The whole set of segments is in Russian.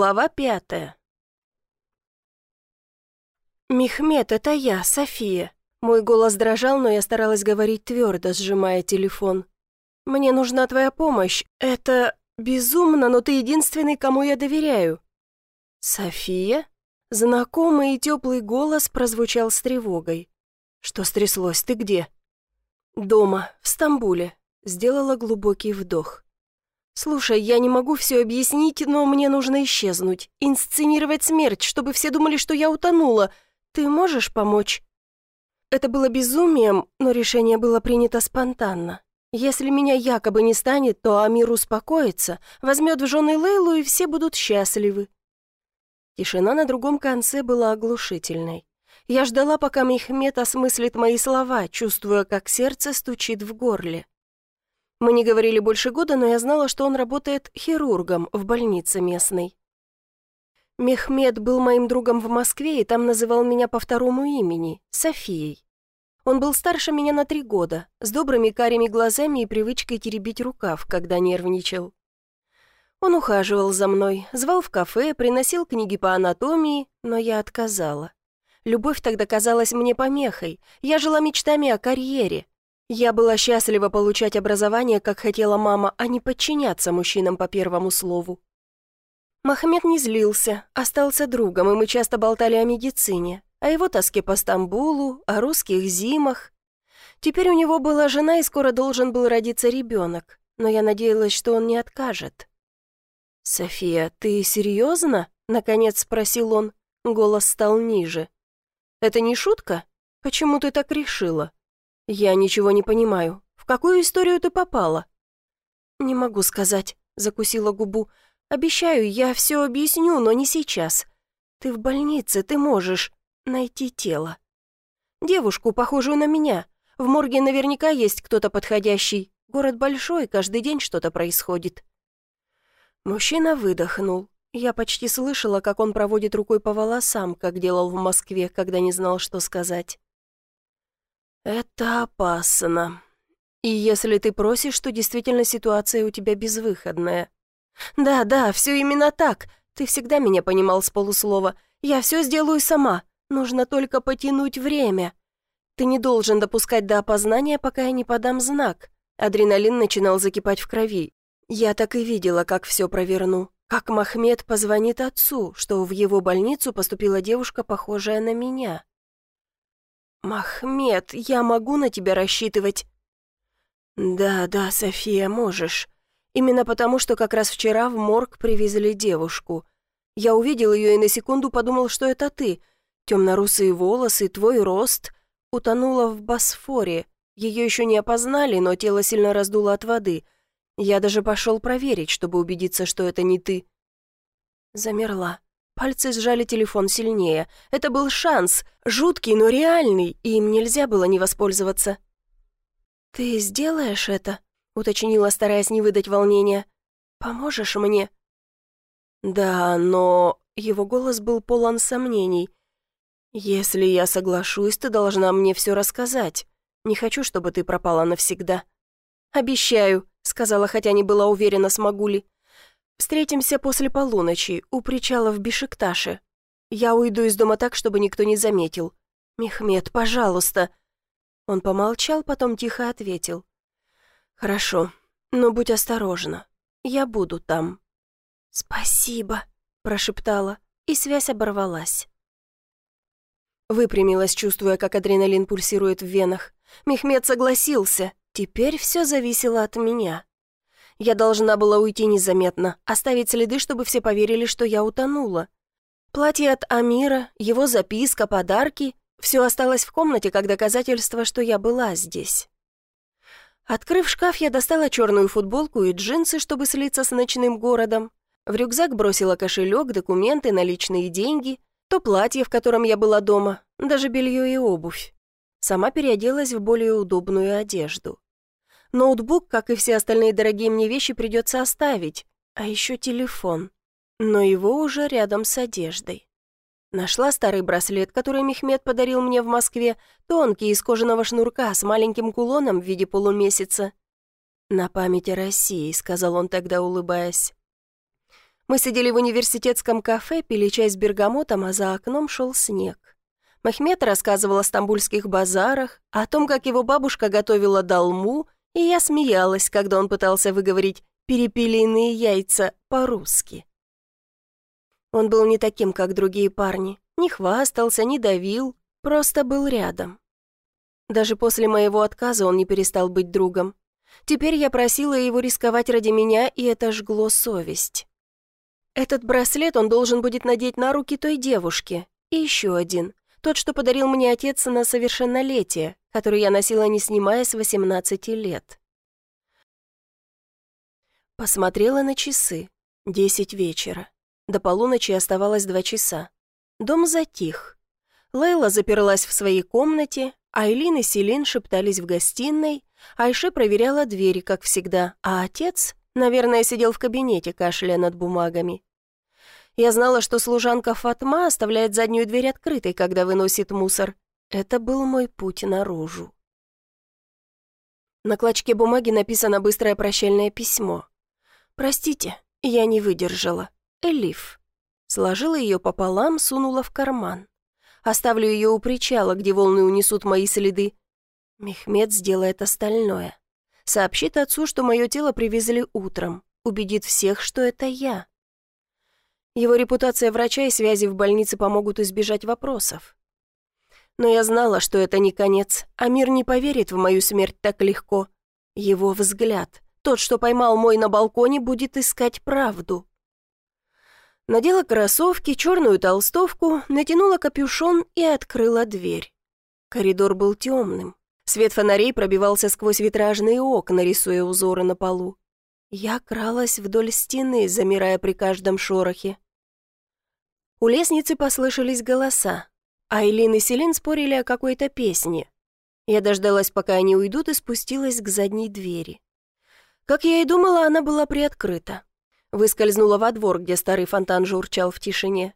Глава пятая. «Мехмед, это я, София». Мой голос дрожал, но я старалась говорить твердо, сжимая телефон. «Мне нужна твоя помощь. Это безумно, но ты единственный, кому я доверяю». «София?» Знакомый и теплый голос прозвучал с тревогой. «Что стряслось? Ты где?» «Дома, в Стамбуле». Сделала глубокий вдох. «Слушай, я не могу все объяснить, но мне нужно исчезнуть, инсценировать смерть, чтобы все думали, что я утонула. Ты можешь помочь?» Это было безумием, но решение было принято спонтанно. Если меня якобы не станет, то Амир успокоится, возьмет в жены Лейлу, и все будут счастливы. Тишина на другом конце была оглушительной. Я ждала, пока Мехмед осмыслит мои слова, чувствуя, как сердце стучит в горле. Мы не говорили больше года, но я знала, что он работает хирургом в больнице местной. Мехмед был моим другом в Москве и там называл меня по второму имени – Софией. Он был старше меня на три года, с добрыми карими глазами и привычкой теребить рукав, когда нервничал. Он ухаживал за мной, звал в кафе, приносил книги по анатомии, но я отказала. Любовь тогда казалась мне помехой. Я жила мечтами о карьере, я была счастлива получать образование, как хотела мама, а не подчиняться мужчинам по первому слову. Махмед не злился, остался другом, и мы часто болтали о медицине, о его тоске по Стамбулу, о русских зимах. Теперь у него была жена, и скоро должен был родиться ребенок, но я надеялась, что он не откажет. «София, ты серьезно?» — наконец спросил он. Голос стал ниже. «Это не шутка? Почему ты так решила?» «Я ничего не понимаю. В какую историю ты попала?» «Не могу сказать», — закусила губу. «Обещаю, я все объясню, но не сейчас. Ты в больнице, ты можешь найти тело. Девушку, похожую на меня. В морге наверняка есть кто-то подходящий. Город большой, каждый день что-то происходит». Мужчина выдохнул. Я почти слышала, как он проводит рукой по волосам, как делал в Москве, когда не знал, что сказать. «Это опасно. И если ты просишь, то действительно ситуация у тебя безвыходная». «Да, да, все именно так. Ты всегда меня понимал с полуслова. Я все сделаю сама. Нужно только потянуть время. Ты не должен допускать до опознания, пока я не подам знак». Адреналин начинал закипать в крови. Я так и видела, как все проверну. Как Махмед позвонит отцу, что в его больницу поступила девушка, похожая на меня. «Махмед, я могу на тебя рассчитывать?» «Да, да, София, можешь. Именно потому, что как раз вчера в морг привезли девушку. Я увидел ее и на секунду подумал, что это ты. Темно-русые волосы, твой рост. Утонула в Босфоре. Ее еще не опознали, но тело сильно раздуло от воды. Я даже пошел проверить, чтобы убедиться, что это не ты». Замерла. Пальцы сжали телефон сильнее. Это был шанс, жуткий, но реальный, и им нельзя было не воспользоваться. «Ты сделаешь это?» — уточнила, стараясь не выдать волнения. «Поможешь мне?» «Да, но...» — его голос был полон сомнений. «Если я соглашусь, ты должна мне все рассказать. Не хочу, чтобы ты пропала навсегда». «Обещаю», — сказала, хотя не была уверена, смогу ли. Встретимся после полуночи у причала в Бишекташе. Я уйду из дома так, чтобы никто не заметил. Мехмед, пожалуйста». Он помолчал, потом тихо ответил. «Хорошо, но будь осторожна. Я буду там». «Спасибо», — прошептала, и связь оборвалась. Выпрямилась, чувствуя, как адреналин пульсирует в венах. Мехмед согласился. Теперь все зависело от меня. Я должна была уйти незаметно, оставить следы, чтобы все поверили, что я утонула. Платье от Амира, его записка, подарки — все осталось в комнате как доказательство, что я была здесь. Открыв шкаф, я достала черную футболку и джинсы, чтобы слиться с ночным городом. В рюкзак бросила кошелек, документы, наличные деньги, то платье, в котором я была дома, даже белье и обувь. Сама переоделась в более удобную одежду. Ноутбук, как и все остальные дорогие мне вещи, придется оставить, а еще телефон. Но его уже рядом с одеждой. Нашла старый браслет, который Мехмед подарил мне в Москве, тонкий, из кожаного шнурка, с маленьким кулоном в виде полумесяца. «На память о России», — сказал он тогда, улыбаясь. Мы сидели в университетском кафе, пили чай с бергамотом, а за окном шел снег. Махмед рассказывал о стамбульских базарах, о том, как его бабушка готовила долму, и я смеялась, когда он пытался выговорить «перепелиные яйца» по-русски. Он был не таким, как другие парни, не хвастался, не давил, просто был рядом. Даже после моего отказа он не перестал быть другом. Теперь я просила его рисковать ради меня, и это жгло совесть. Этот браслет он должен будет надеть на руки той девушке. И еще один. Тот, что подарил мне отец на совершеннолетие, который я носила не снимая с 18 лет. Посмотрела на часы. Десять вечера. До полуночи оставалось два часа. Дом затих. Лейла заперлась в своей комнате, Айлин и Селин шептались в гостиной, Айше проверяла двери, как всегда, а отец, наверное, сидел в кабинете, кашляя над бумагами. Я знала, что служанка Фатма оставляет заднюю дверь открытой, когда выносит мусор. Это был мой путь наружу. На клочке бумаги написано быстрое прощальное письмо. «Простите, я не выдержала. Элиф». Сложила ее пополам, сунула в карман. Оставлю ее у причала, где волны унесут мои следы. Мехмед сделает остальное. Сообщит отцу, что мое тело привезли утром. Убедит всех, что это я. Его репутация врача и связи в больнице помогут избежать вопросов. Но я знала, что это не конец, а мир не поверит в мою смерть так легко. Его взгляд, тот, что поймал мой на балконе, будет искать правду. Надела кроссовки, черную толстовку, натянула капюшон и открыла дверь. Коридор был темным. Свет фонарей пробивался сквозь витражные окна, рисуя узоры на полу. Я кралась вдоль стены, замирая при каждом шорохе. У лестницы послышались голоса. Айлин и Селин спорили о какой-то песне. Я дождалась, пока они уйдут, и спустилась к задней двери. Как я и думала, она была приоткрыта. Выскользнула во двор, где старый фонтан журчал в тишине.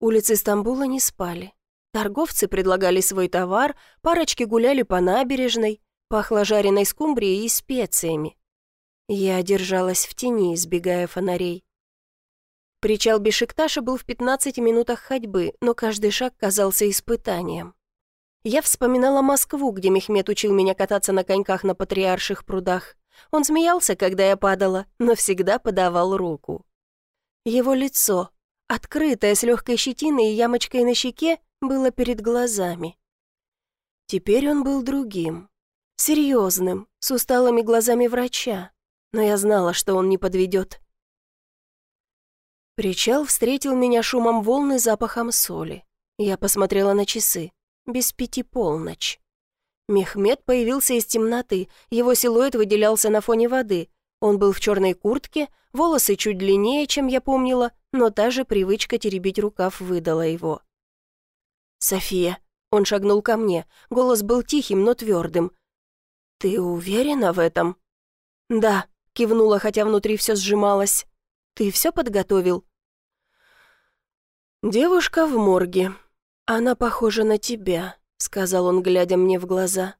Улицы Стамбула не спали. Торговцы предлагали свой товар, парочки гуляли по набережной, пахло жареной скумбрией и специями. Я держалась в тени, избегая фонарей. Причал Бешикташа был в 15 минутах ходьбы, но каждый шаг казался испытанием. Я вспоминала Москву, где Мехмед учил меня кататься на коньках на патриарших прудах. Он смеялся, когда я падала, но всегда подавал руку. Его лицо, открытое, с легкой щетиной и ямочкой на щеке, было перед глазами. Теперь он был другим, серьезным, с усталыми глазами врача но я знала, что он не подведет. Причал встретил меня шумом волны запахом соли. Я посмотрела на часы. Без пяти полночь. Мехмед появился из темноты, его силуэт выделялся на фоне воды. Он был в черной куртке, волосы чуть длиннее, чем я помнила, но та же привычка теребить рукав выдала его. «София», — он шагнул ко мне, голос был тихим, но твердым. «Ты уверена в этом?» «Да», Кивнула, хотя внутри все сжималось. «Ты все подготовил?» «Девушка в морге. Она похожа на тебя», — сказал он, глядя мне в глаза.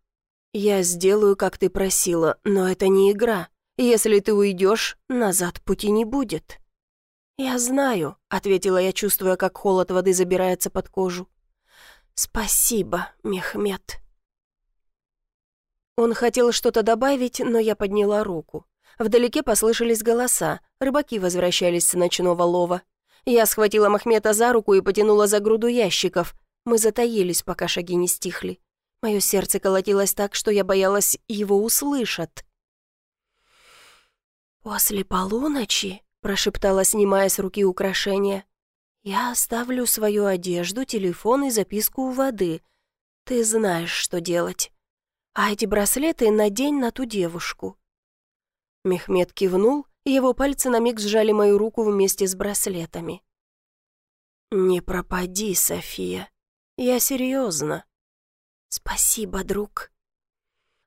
«Я сделаю, как ты просила, но это не игра. Если ты уйдешь, назад пути не будет». «Я знаю», — ответила я, чувствуя, как холод воды забирается под кожу. «Спасибо, Мехмед». Он хотел что-то добавить, но я подняла руку. Вдалеке послышались голоса, рыбаки возвращались с ночного лова. Я схватила Махмета за руку и потянула за груду ящиков. Мы затаились, пока шаги не стихли. Мое сердце колотилось так, что я боялась, его услышат. «После полуночи», — прошептала, снимая с руки украшения, «я оставлю свою одежду, телефон и записку у воды. Ты знаешь, что делать. А эти браслеты надень на ту девушку. Мехмед кивнул, его пальцы на миг сжали мою руку вместе с браслетами. «Не пропади, София. Я серьезно». «Спасибо, друг».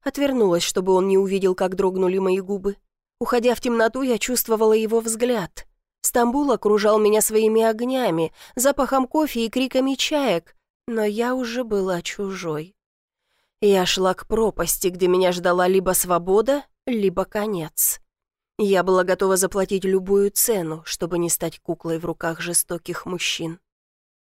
Отвернулась, чтобы он не увидел, как дрогнули мои губы. Уходя в темноту, я чувствовала его взгляд. Стамбул окружал меня своими огнями, запахом кофе и криками чаек, но я уже была чужой. Я шла к пропасти, где меня ждала либо свобода, либо конец. Я была готова заплатить любую цену, чтобы не стать куклой в руках жестоких мужчин.